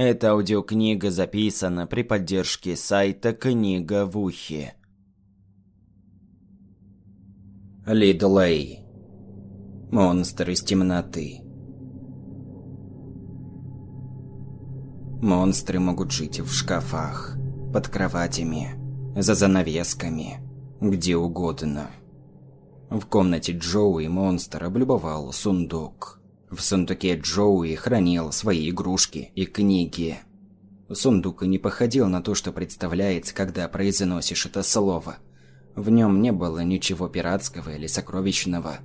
Эта аудиокнига записана при поддержке сайта «Книга в ухе». Лидлей. Монстр из темноты. Монстры могут жить в шкафах, под кроватями, за занавесками, где угодно. В комнате Джоуи монстр облюбовал сундук. В сундуке Джоуи хранил свои игрушки и книги. Сундук не походил на то, что представляется, когда произносишь это слово. В нем не было ничего пиратского или сокровищного.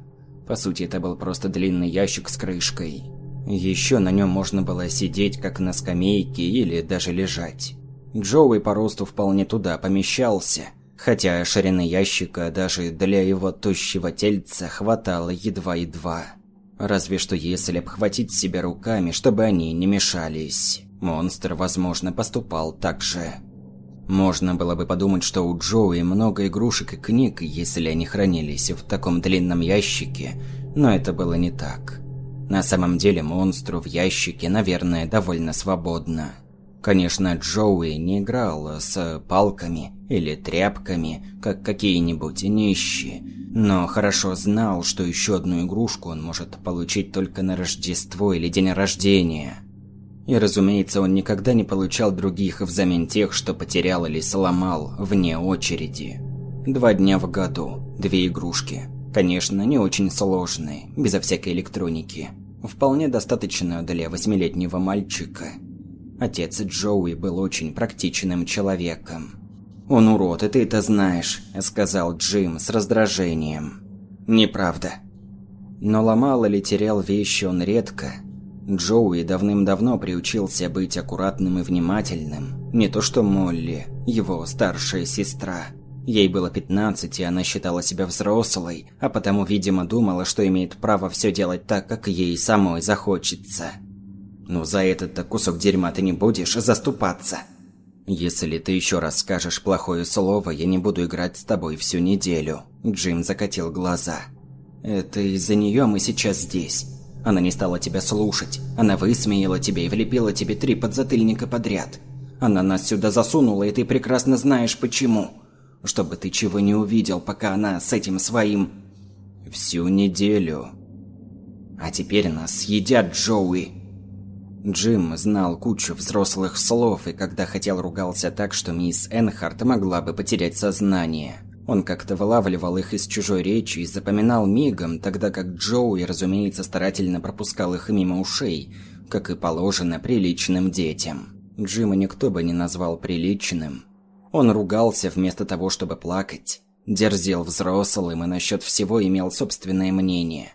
По сути, это был просто длинный ящик с крышкой. Еще на нем можно было сидеть как на скамейке или даже лежать. Джоуи по росту вполне туда помещался, хотя ширины ящика даже для его тощего тельца хватало едва-едва. Разве что если обхватить себя руками, чтобы они не мешались. Монстр, возможно, поступал так же. Можно было бы подумать, что у Джоуи много игрушек и книг, если они хранились в таком длинном ящике, но это было не так. На самом деле монстру в ящике, наверное, довольно свободно. Конечно, Джоуи не играл с палками или тряпками, как какие-нибудь нищие, но хорошо знал, что еще одну игрушку он может получить только на Рождество или день рождения. И, разумеется, он никогда не получал других взамен тех, что потерял или сломал вне очереди. Два дня в году, две игрушки. Конечно, не очень сложные, безо всякой электроники вполне достаточно для восьмилетнего мальчика. Отец Джоуи был очень практичным человеком. «Он урод, и ты это знаешь», – сказал Джим с раздражением. «Неправда». Но ломал или терял вещи он редко. Джоуи давным-давно приучился быть аккуратным и внимательным. Не то что Молли, его старшая сестра – Ей было 15, и она считала себя взрослой, а потому, видимо, думала, что имеет право все делать так, как ей самой захочется. «Ну, за этот-то кусок дерьма ты не будешь заступаться?» «Если ты еще раз скажешь плохое слово, я не буду играть с тобой всю неделю», – Джим закатил глаза. «Это из-за нее мы сейчас здесь. Она не стала тебя слушать. Она высмеяла тебя и влепила тебе три подзатыльника подряд. Она нас сюда засунула, и ты прекрасно знаешь почему чтобы ты чего не увидел, пока она с этим своим... Всю неделю. А теперь нас съедят, Джоуи. Джим знал кучу взрослых слов, и когда хотел ругался так, что мисс Энхарт могла бы потерять сознание. Он как-то вылавливал их из чужой речи и запоминал мигом, тогда как Джоуи, разумеется, старательно пропускал их мимо ушей, как и положено приличным детям. Джима никто бы не назвал приличным. Он ругался вместо того, чтобы плакать. Дерзил взрослым и насчет всего имел собственное мнение.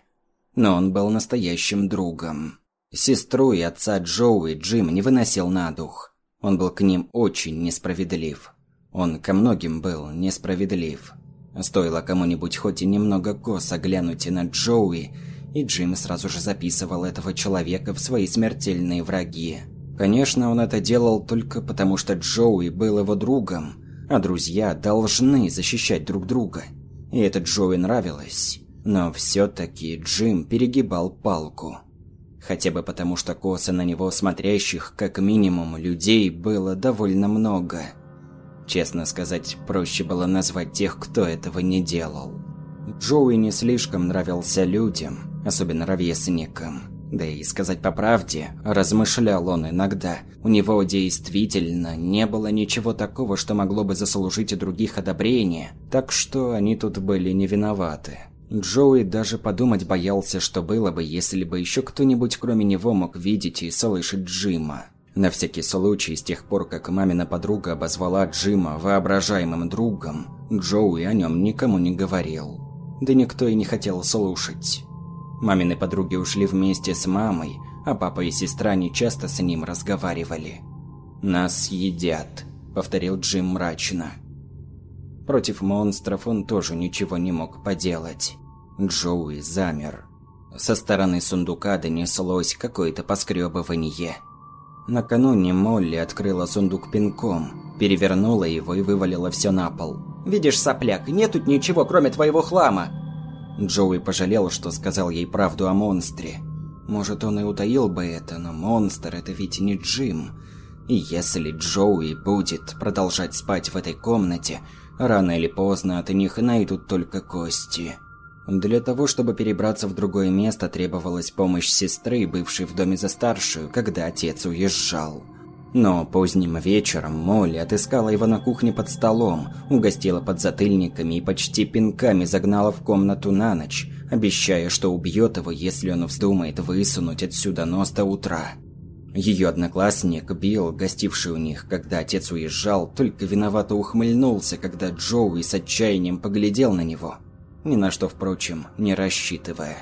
Но он был настоящим другом. Сестру и отца Джоуи Джим не выносил на дух. Он был к ним очень несправедлив. Он ко многим был несправедлив. Стоило кому-нибудь хоть и немного косо глянуть на Джоуи, и Джим сразу же записывал этого человека в свои смертельные враги. Конечно, он это делал только потому, что Джоуи был его другом, а друзья должны защищать друг друга. И это Джоуи нравилось. Но все-таки Джим перегибал палку. Хотя бы потому, что косо на него смотрящих, как минимум, людей было довольно много. Честно сказать, проще было назвать тех, кто этого не делал. Джоуи не слишком нравился людям, особенно ровесникам. Да и сказать по правде, размышлял он иногда, у него действительно не было ничего такого, что могло бы заслужить у других одобрения, так что они тут были не виноваты. Джоуи даже подумать боялся, что было бы, если бы еще кто-нибудь кроме него мог видеть и слышать Джима. На всякий случай, с тех пор, как мамина подруга обозвала Джима воображаемым другом, Джоуи о нем никому не говорил. Да никто и не хотел слушать. Мамины подруги ушли вместе с мамой, а папа и сестра не часто с ним разговаривали. «Нас едят», — повторил Джим мрачно. Против монстров он тоже ничего не мог поделать. Джоуи замер. Со стороны сундука донеслось какое-то поскребывание. Накануне Молли открыла сундук пинком, перевернула его и вывалила все на пол. «Видишь, сопляк, нет тут ничего, кроме твоего хлама!» Джоуи пожалел, что сказал ей правду о монстре. Может, он и утаил бы это, но монстр – это ведь не Джим. И если Джоуи будет продолжать спать в этой комнате, рано или поздно от них найдут только кости. Для того, чтобы перебраться в другое место, требовалась помощь сестры, бывшей в доме за старшую, когда отец уезжал. Но поздним вечером Молли отыскала его на кухне под столом, угостила под затыльниками и почти пинками загнала в комнату на ночь, обещая, что убьет его, если он вздумает высунуть отсюда нос до утра. Ее одноклассник Билл, гостивший у них, когда отец уезжал, только виновато ухмыльнулся, когда Джоуи с отчаянием поглядел на него. Ни на что, впрочем, не рассчитывая.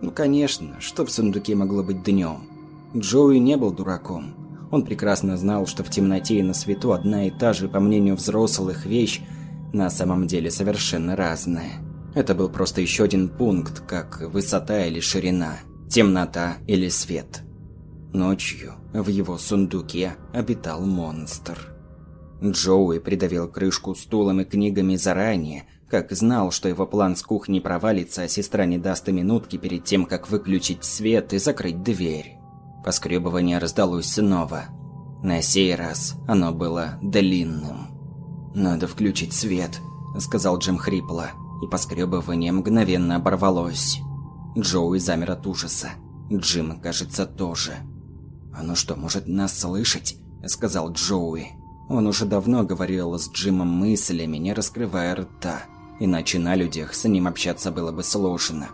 Ну, конечно, что в сундуке могло быть днем? Джоуи не был дураком. Он прекрасно знал, что в темноте и на свету одна и та же, по мнению взрослых, вещь на самом деле совершенно разная. Это был просто еще один пункт, как высота или ширина, темнота или свет. Ночью в его сундуке обитал монстр. Джоуи придавил крышку стулом и книгами заранее, как знал, что его план с кухни провалится, а сестра не даст и минутки перед тем, как выключить свет и закрыть дверь. Поскребывание раздалось снова. На сей раз оно было длинным. «Надо включить свет», — сказал Джим хрипло, и поскребывание мгновенно оборвалось. Джоуи замер от ужаса. Джим, кажется, тоже. «Оно что, может нас слышать?» — сказал Джоуи. Он уже давно говорил с Джимом мыслями, не раскрывая рта. Иначе на людях с ним общаться было бы сложно.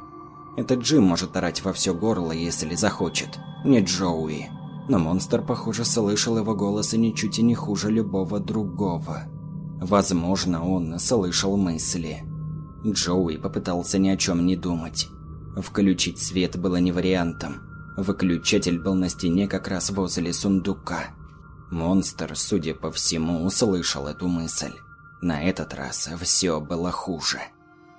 Этот Джим может орать во все горло, если захочет не Джоуи. Но монстр, похоже, слышал его голос и ничуть и не хуже любого другого. Возможно, он слышал мысли. Джоуи попытался ни о чем не думать. Включить свет было не вариантом. Выключатель был на стене как раз возле сундука. Монстр, судя по всему, услышал эту мысль. На этот раз все было хуже.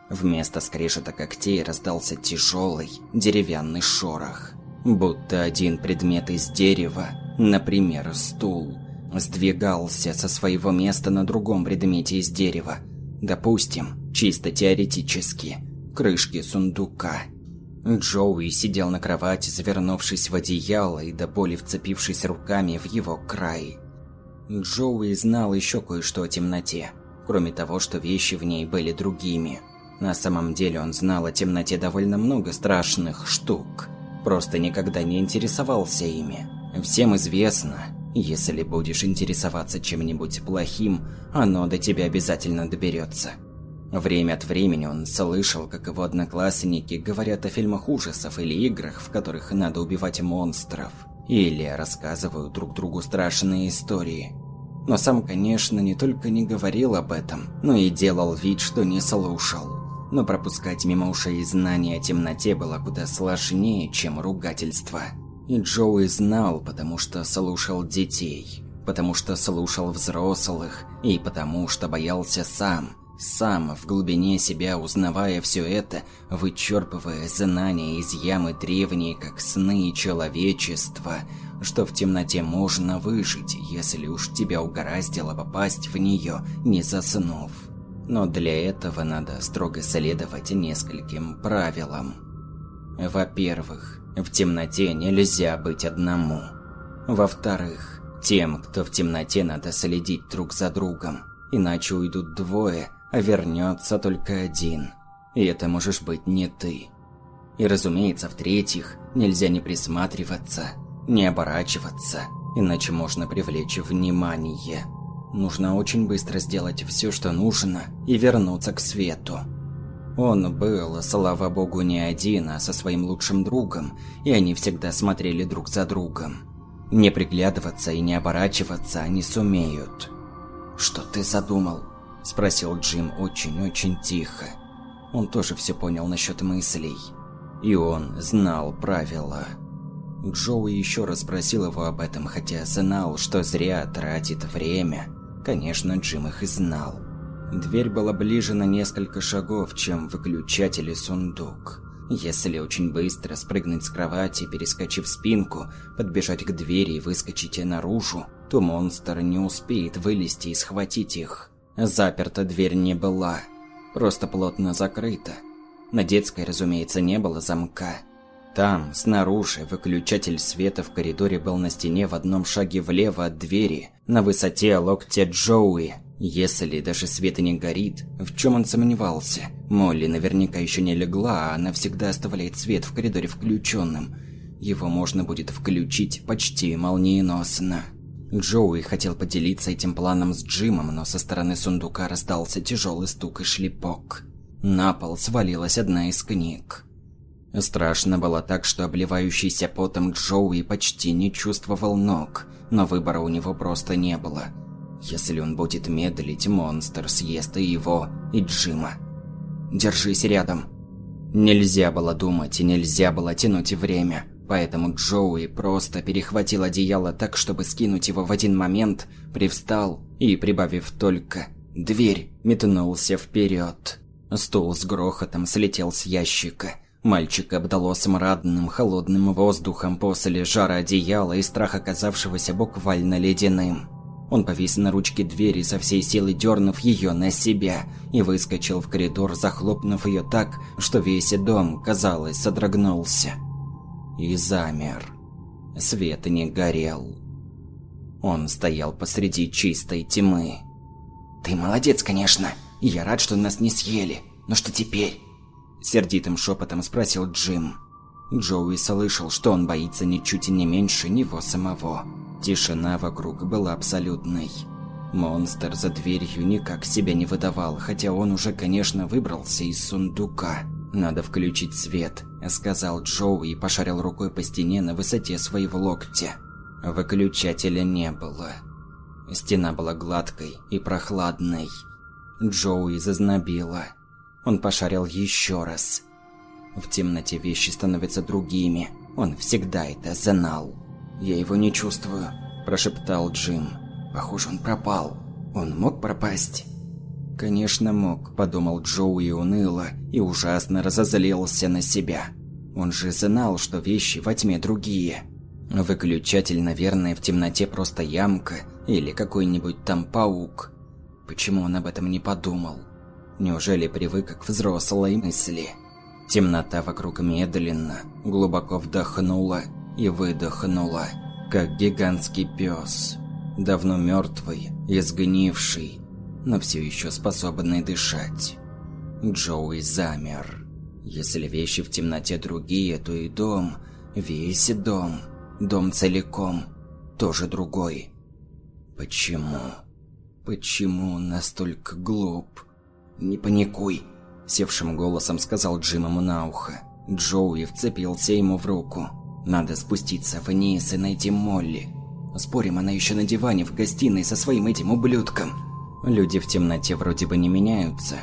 Вместо скрежета когтей раздался тяжелый деревянный шорох. Будто один предмет из дерева, например, стул, сдвигался со своего места на другом предмете из дерева. Допустим, чисто теоретически, крышки сундука. Джоуи сидел на кровати, завернувшись в одеяло и до боли вцепившись руками в его край. Джоуи знал еще кое-что о темноте, кроме того, что вещи в ней были другими. На самом деле он знал о темноте довольно много страшных штук – просто никогда не интересовался ими. Всем известно, если будешь интересоваться чем-нибудь плохим, оно до тебя обязательно доберется. Время от времени он слышал, как его одноклассники говорят о фильмах ужасов или играх, в которых надо убивать монстров, или рассказывают друг другу страшные истории. Но сам, конечно, не только не говорил об этом, но и делал вид, что не слушал но пропускать мимо ушей знания о темноте было куда сложнее, чем ругательство. И Джоуи знал, потому что слушал детей, потому что слушал взрослых, и потому что боялся сам, сам в глубине себя узнавая все это, вычерпывая знания из ямы древние, как сны человечества, что в темноте можно выжить, если уж тебя угораздило попасть в нее, не заснув. Но для этого надо строго следовать нескольким правилам. Во-первых, в темноте нельзя быть одному. Во-вторых, тем, кто в темноте, надо следить друг за другом, иначе уйдут двое, а вернется только один. И это можешь быть не ты. И разумеется, в-третьих, нельзя не присматриваться, не оборачиваться, иначе можно привлечь внимание. Нужно очень быстро сделать все, что нужно, и вернуться к свету. Он был, слава богу, не один, а со своим лучшим другом, и они всегда смотрели друг за другом. Не приглядываться и не оборачиваться они сумеют. «Что ты задумал?» – спросил Джим очень-очень тихо. Он тоже все понял насчет мыслей. И он знал правила. Джоуи еще раз спросил его об этом, хотя знал, что зря тратит время – Конечно, Джим их и знал. Дверь была ближе на несколько шагов, чем выключатель и сундук. Если очень быстро спрыгнуть с кровати, перескочив спинку, подбежать к двери и выскочить наружу, то монстр не успеет вылезти и схватить их. Заперта дверь не была, просто плотно закрыта. На детской, разумеется, не было замка. Там, снаружи, выключатель света в коридоре был на стене в одном шаге влево от двери, на высоте локтя Джоуи. Если даже свет и не горит, в чем он сомневался? Молли наверняка еще не легла, а она всегда оставляет свет в коридоре включенным. Его можно будет включить почти молниеносно. Джоуи хотел поделиться этим планом с Джимом, но со стороны сундука раздался тяжелый стук и шлепок. На пол свалилась одна из книг. Страшно было так, что обливающийся потом Джоуи почти не чувствовал ног, но выбора у него просто не было. Если он будет медлить, монстр съест и его, и Джима. «Держись рядом». Нельзя было думать и нельзя было тянуть время, поэтому Джоуи просто перехватил одеяло так, чтобы скинуть его в один момент, привстал и, прибавив только «дверь», метнулся вперед. Стул с грохотом слетел с ящика. Мальчик обдало смрадным, холодным воздухом после жара одеяла и страха оказавшегося буквально ледяным. Он повис на ручке двери, со всей силы дернув ее на себя, и выскочил в коридор, захлопнув ее так, что весь дом, казалось, содрогнулся. И замер. Свет не горел. Он стоял посреди чистой тьмы. «Ты молодец, конечно, я рад, что нас не съели. Но что теперь?» Сердитым шепотом спросил Джим. Джоуи слышал, что он боится ничуть и не меньше него самого. Тишина вокруг была абсолютной. Монстр за дверью никак себя не выдавал, хотя он уже, конечно, выбрался из сундука. «Надо включить свет», – сказал Джоуи и пошарил рукой по стене на высоте своего локтя. Выключателя не было. Стена была гладкой и прохладной. Джоуи зазнобило. Он пошарил еще раз. В темноте вещи становятся другими. Он всегда это знал. «Я его не чувствую», – прошептал Джим. «Похоже, он пропал. Он мог пропасть?» «Конечно мог», – подумал Джоуи уныло и ужасно разозлился на себя. Он же знал, что вещи во тьме другие. Выключатель, наверное, в темноте просто ямка или какой-нибудь там паук. Почему он об этом не подумал? Неужели привык к взрослой мысли? Темнота вокруг медленно, глубоко вдохнула и выдохнула, как гигантский пес, давно мертвый, изгнивший, но все еще способный дышать. Джоуи замер. Если вещи в темноте другие, то и дом, весь дом, дом целиком, тоже другой. Почему? Почему он настолько глуп? «Не паникуй», – севшим голосом сказал Джим ему на ухо. Джоуи вцепился ему в руку. «Надо спуститься вниз и найти Молли. Спорим, она еще на диване в гостиной со своим этим ублюдком». Люди в темноте вроде бы не меняются.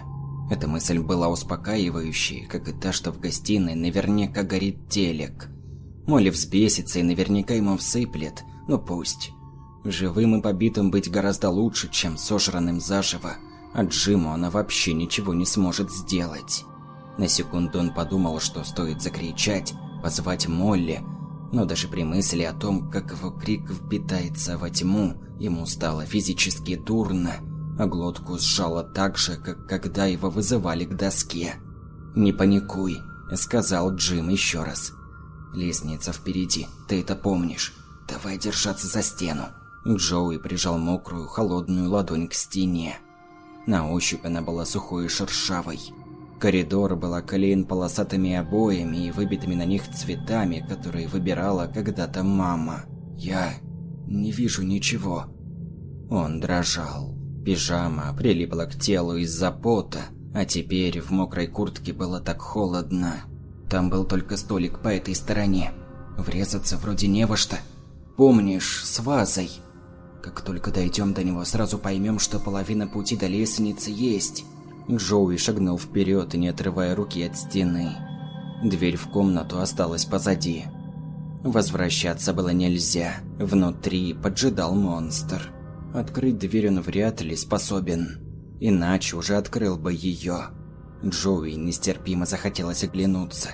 Эта мысль была успокаивающей, как и та, что в гостиной наверняка горит телек. Молли взбесится и наверняка ему всыплет, ну пусть. Живым и побитым быть гораздо лучше, чем сожранным заживо а Джиму она вообще ничего не сможет сделать. На секунду он подумал, что стоит закричать, позвать Молли, но даже при мысли о том, как его крик впитается во тьму, ему стало физически дурно, а глотку сжало так же, как когда его вызывали к доске. «Не паникуй», — сказал Джим еще раз. «Лестница впереди, ты это помнишь. Давай держаться за стену». Джоуи прижал мокрую, холодную ладонь к стене. На ощупь она была сухой и шершавой. Коридор был оклеен полосатыми обоями и выбитыми на них цветами, которые выбирала когда-то мама. Я не вижу ничего. Он дрожал. Пижама прилипла к телу из-за пота, а теперь в мокрой куртке было так холодно. Там был только столик по этой стороне. Врезаться вроде не во что. Помнишь, с вазой? Как только дойдем до него, сразу поймем, что половина пути до лестницы есть. Джоуи шагнул вперед, не отрывая руки от стены. Дверь в комнату осталась позади. Возвращаться было нельзя. Внутри поджидал монстр. Открыть дверь он вряд ли способен. Иначе уже открыл бы ее. Джоуи нестерпимо захотелось оглянуться.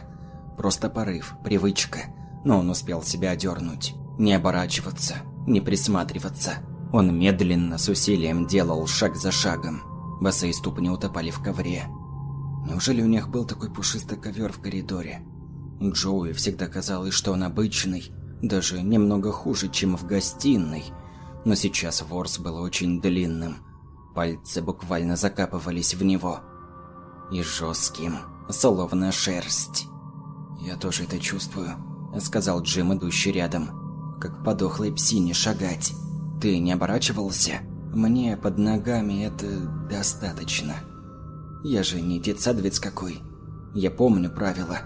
Просто порыв, привычка. Но он успел себя одернуть. Не оборачиваться не присматриваться. Он медленно, с усилием делал шаг за шагом. Босые ступни утопали в ковре. Неужели у них был такой пушистый ковер в коридоре? Джоуи всегда казалось, что он обычный, даже немного хуже, чем в гостиной. Но сейчас ворс был очень длинным. Пальцы буквально закапывались в него. И жестким, словно шерсть. «Я тоже это чувствую», — сказал Джим, идущий рядом. «Как подохлой псине шагать. Ты не оборачивался? Мне под ногами это достаточно. Я же не детсадовец какой. Я помню правила».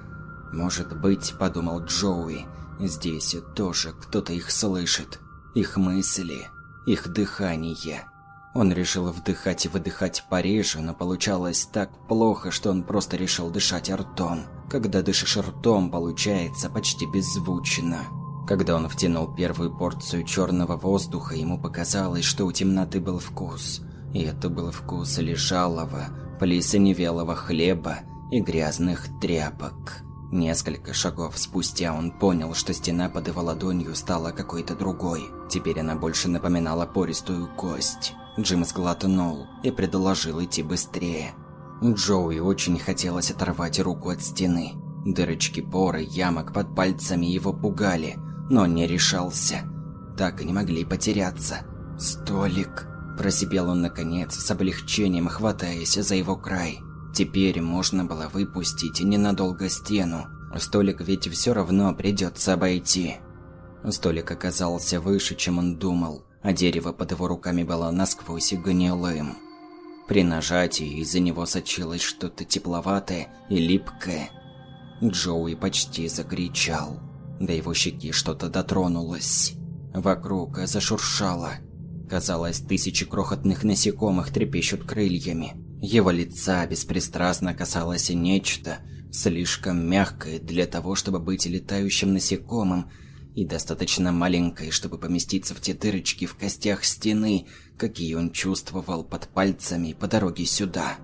«Может быть», — подумал Джоуи, — «здесь тоже кто-то их слышит. Их мысли, их дыхание». Он решил вдыхать и выдыхать пореже, но получалось так плохо, что он просто решил дышать ртом. Когда дышишь ртом, получается почти беззвучно. Когда он втянул первую порцию черного воздуха, ему показалось, что у темноты был вкус. И это был вкус лежалого, плесеневелого хлеба и грязных тряпок. Несколько шагов спустя он понял, что стена под его ладонью стала какой-то другой. Теперь она больше напоминала пористую кость. Джим сглотнул и предложил идти быстрее. Джоуи очень хотелось оторвать руку от стены. Дырочки поры, ямок под пальцами его пугали, но не решался. Так и не могли потеряться. «Столик!» – просипел он наконец, с облегчением хватаясь за его край. Теперь можно было выпустить ненадолго стену. Столик ведь все равно придется обойти. Столик оказался выше, чем он думал, а дерево под его руками было насквозь гнилым. При нажатии из-за него сочилось что-то тепловатое и липкое. Джоуи почти закричал. До его щеки что-то дотронулось. Вокруг зашуршало. Казалось, тысячи крохотных насекомых трепещут крыльями. Его лица беспристрастно касалось нечто, слишком мягкое для того, чтобы быть летающим насекомым, и достаточно маленькое, чтобы поместиться в те дырочки в костях стены, какие он чувствовал под пальцами по дороге сюда.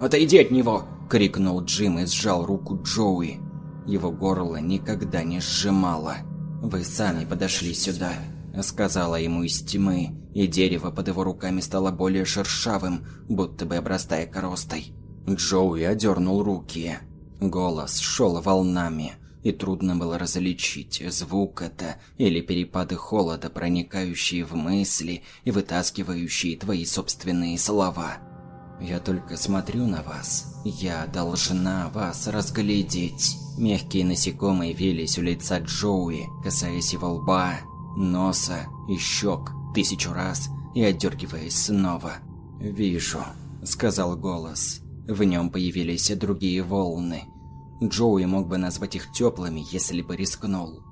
«Отойди от него!» – крикнул Джим и сжал руку Джоуи. Его горло никогда не сжимало. «Вы сами подошли сюда», – сказала ему из тьмы, и дерево под его руками стало более шершавым, будто бы обрастая коростой. Джоуи одернул руки. Голос шел волнами, и трудно было различить, звук это или перепады холода, проникающие в мысли и вытаскивающие твои собственные слова. «Я только смотрю на вас. Я должна вас разглядеть». Мягкие насекомые велись у лица Джоуи, касаясь его лба, носа и щек тысячу раз и отдергиваясь снова. «Вижу», — сказал голос. В нем появились другие волны. Джоуи мог бы назвать их теплыми, если бы рискнул.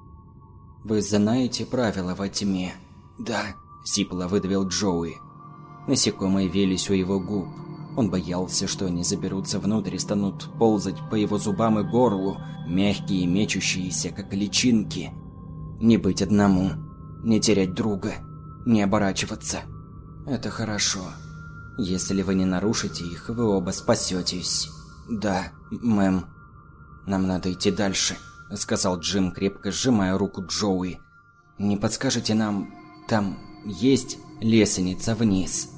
«Вы знаете правила во тьме?» «Да», — сипло выдавил Джоуи. Насекомые велись у его губ. Он боялся, что они заберутся внутрь и станут ползать по его зубам и горлу, мягкие и мечущиеся, как личинки. Не быть одному, не терять друга, не оборачиваться. Это хорошо. Если вы не нарушите их, вы оба спасетесь. Да, мэм. Нам надо идти дальше, сказал Джим, крепко сжимая руку Джоуи. Не подскажете нам, там есть лестница вниз?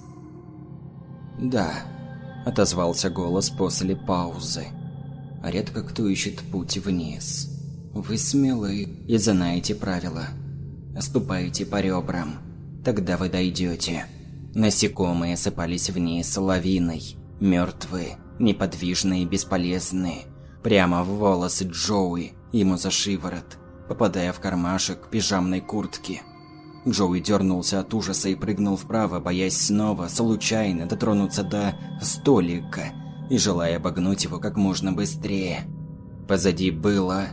Да, отозвался голос после паузы. Редко кто ищет путь вниз. Вы смелы и знаете правила. Ступайте по ребрам. Тогда вы дойдете. Насекомые сыпались вниз лавиной. Мертвые, неподвижные и бесполезные. Прямо в волосы Джоуи, ему за шиворот, попадая в кармашек пижамной куртки. Джоуи дернулся от ужаса и прыгнул вправо, боясь снова, случайно дотронуться до столика и желая обогнуть его как можно быстрее. Позади было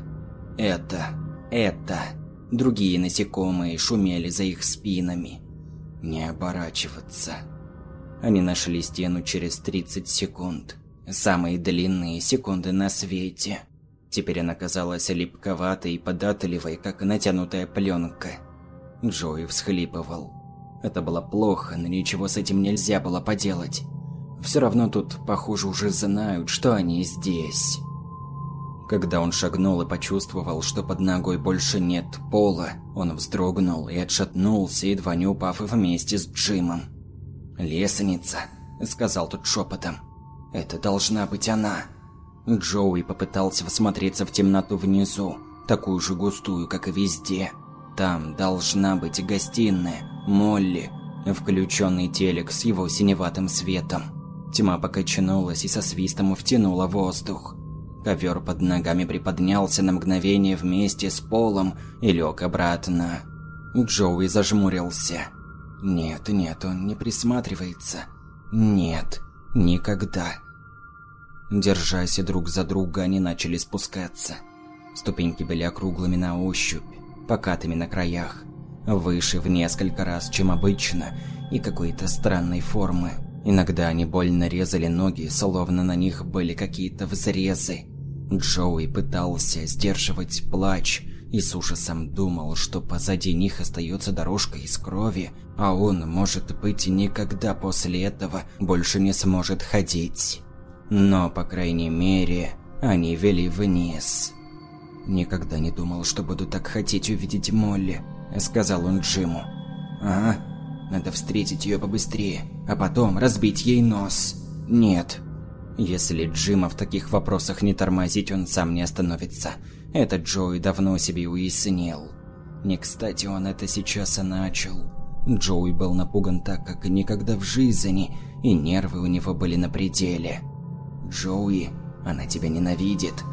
это, это. Другие насекомые шумели за их спинами. Не оборачиваться. Они нашли стену через 30 секунд. Самые длинные секунды на свете. Теперь она казалась липковатой и податливой, как натянутая пленка. Джои всхлипывал. Это было плохо, но ничего с этим нельзя было поделать. Все равно тут, похоже, уже знают, что они здесь. Когда он шагнул и почувствовал, что под ногой больше нет пола, он вздрогнул и отшатнулся, едва не упав вместе с Джимом. «Лестница», — сказал тот шепотом. «Это должна быть она». Джоуи попытался всмотреться в темноту внизу, такую же густую, как и везде. Там должна быть гостиная, Молли, включенный телек с его синеватым светом. Тьма покачнулась и со свистом втянула воздух. Ковер под ногами приподнялся на мгновение вместе с полом и лег обратно. Джоуи зажмурился. Нет, нет, он не присматривается. Нет, никогда. Держась друг за друга, они начали спускаться. Ступеньки были округлыми на ощупь, покатыми на краях, выше в несколько раз, чем обычно, и какой-то странной формы. Иногда они больно резали ноги, словно на них были какие-то взрезы. Джоуи пытался сдерживать плач и с ужасом думал, что позади них остается дорожка из крови, а он, может быть, никогда после этого больше не сможет ходить. Но, по крайней мере, они вели вниз. «Никогда не думал, что буду так хотеть увидеть Молли», – сказал он Джиму. «Ага, надо встретить ее побыстрее, а потом разбить ей нос». «Нет». Если Джима в таких вопросах не тормозить, он сам не остановится. Этот Джоуи давно себе уяснил. Не кстати он это сейчас и начал. Джоуи был напуган так, как и никогда в жизни, и нервы у него были на пределе. «Джоуи, она тебя ненавидит.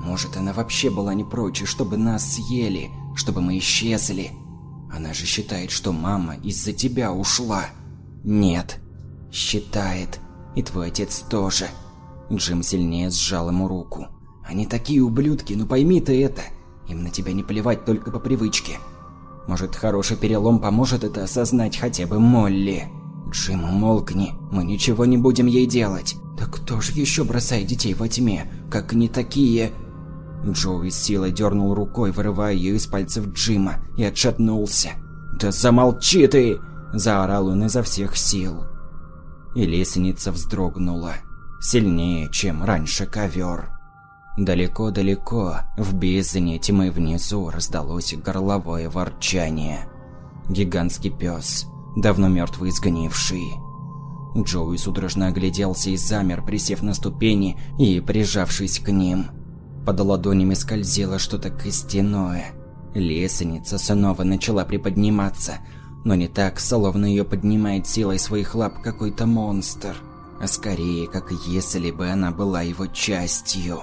Может, она вообще была не прочь, чтобы нас съели, чтобы мы исчезли. Она же считает, что мама из-за тебя ушла. Нет, считает. И твой отец тоже. Джим сильнее сжал ему руку. Они такие ублюдки, ну пойми ты это. Им на тебя не плевать только по привычке. Может, хороший перелом поможет это осознать хотя бы Молли. Джим, молкни, мы ничего не будем ей делать. Да кто же еще бросает детей во тьме, как не такие... Джоуи с силой дернул рукой, вырывая ее из пальцев Джима, и отшатнулся. «Да замолчи ты!» – заорал он изо всех сил. И лестница вздрогнула. Сильнее, чем раньше ковер. Далеко-далеко, в бездне тьмы внизу раздалось горловое ворчание. Гигантский пес, давно мертвый сгнивший. Джоуи судорожно огляделся и замер, присев на ступени и прижавшись к ним. Под ладонями скользило что-то костяное. Лестница снова начала приподниматься, но не так, словно ее поднимает силой своих лап какой-то монстр, а скорее, как если бы она была его частью.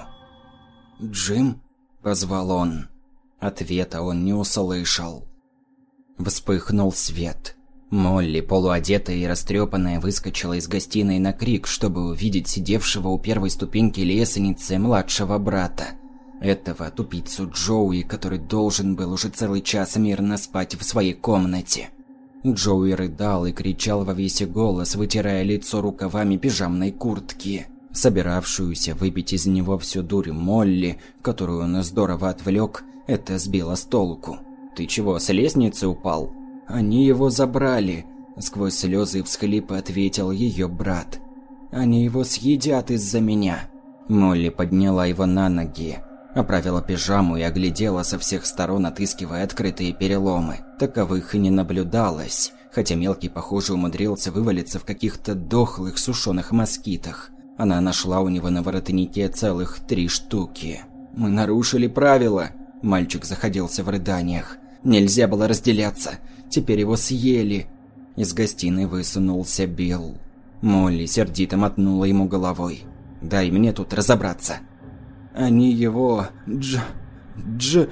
«Джим?» – позвал он. Ответа он не услышал. Вспыхнул свет. Молли, полуодетая и растрепанная, выскочила из гостиной на крик, чтобы увидеть сидевшего у первой ступеньки лестницы младшего брата. Этого тупицу Джоуи, который должен был уже целый час мирно спать в своей комнате. Джоуи рыдал и кричал во весь голос, вытирая лицо рукавами пижамной куртки. Собиравшуюся выбить из него всю дурь Молли, которую он здорово отвлек, это сбило с толку. «Ты чего, с лестницы упал?» Они его забрали, сквозь слезы и всхлипы ответил ее брат. Они его съедят из-за меня. Молли подняла его на ноги, оправила пижаму и оглядела со всех сторон, отыскивая открытые переломы. Таковых и не наблюдалось, хотя мелкий, похоже, умудрился вывалиться в каких-то дохлых сушеных москитах. Она нашла у него на воротнике целых три штуки. «Мы нарушили правила!» Мальчик заходился в рыданиях. «Нельзя было разделяться. Теперь его съели. Из гостиной высунулся Билл. Молли сердито мотнула ему головой. «Дай мне тут разобраться». «Они его... Дж... Дж...»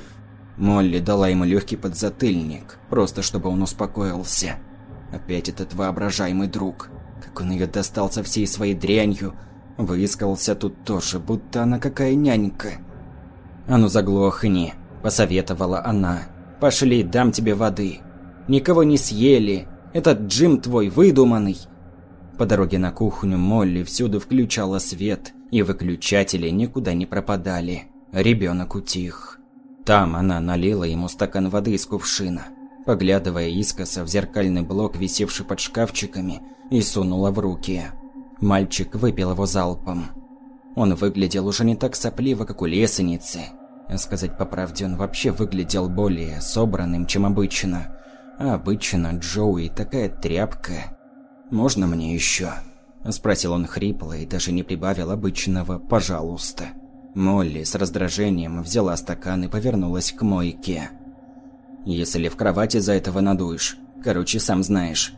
Молли дала ему легкий подзатыльник, просто чтобы он успокоился. Опять этот воображаемый друг. Как он ее достал со всей своей дрянью. Выискался тут тоже, будто она какая нянька. «А ну заглохни», – посоветовала она. «Пошли, дам тебе воды» никого не съели. Этот Джим твой выдуманный. По дороге на кухню Молли всюду включала свет, и выключатели никуда не пропадали. Ребенок утих. Там она налила ему стакан воды из кувшина, поглядывая искоса в зеркальный блок, висевший под шкафчиками, и сунула в руки. Мальчик выпил его залпом. Он выглядел уже не так сопливо, как у лесеницы. Сказать по правде, он вообще выглядел более собранным, чем обычно. А обычно Джоуи такая тряпка. «Можно мне еще?» – спросил он хрипло и даже не прибавил обычного «пожалуйста». Молли с раздражением взяла стакан и повернулась к мойке. «Если в кровати за этого надуешь, короче, сам знаешь».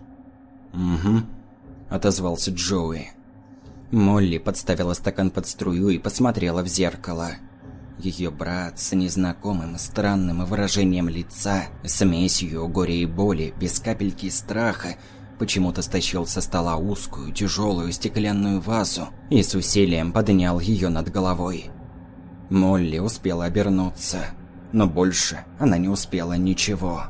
«Угу», – отозвался Джоуи. Молли подставила стакан под струю и посмотрела в зеркало. Ее брат с незнакомым странным выражением лица, смесью горя и боли, без капельки страха, почему-то стащил со стола узкую, тяжелую стеклянную вазу и с усилием поднял ее над головой. Молли успела обернуться, но больше она не успела ничего.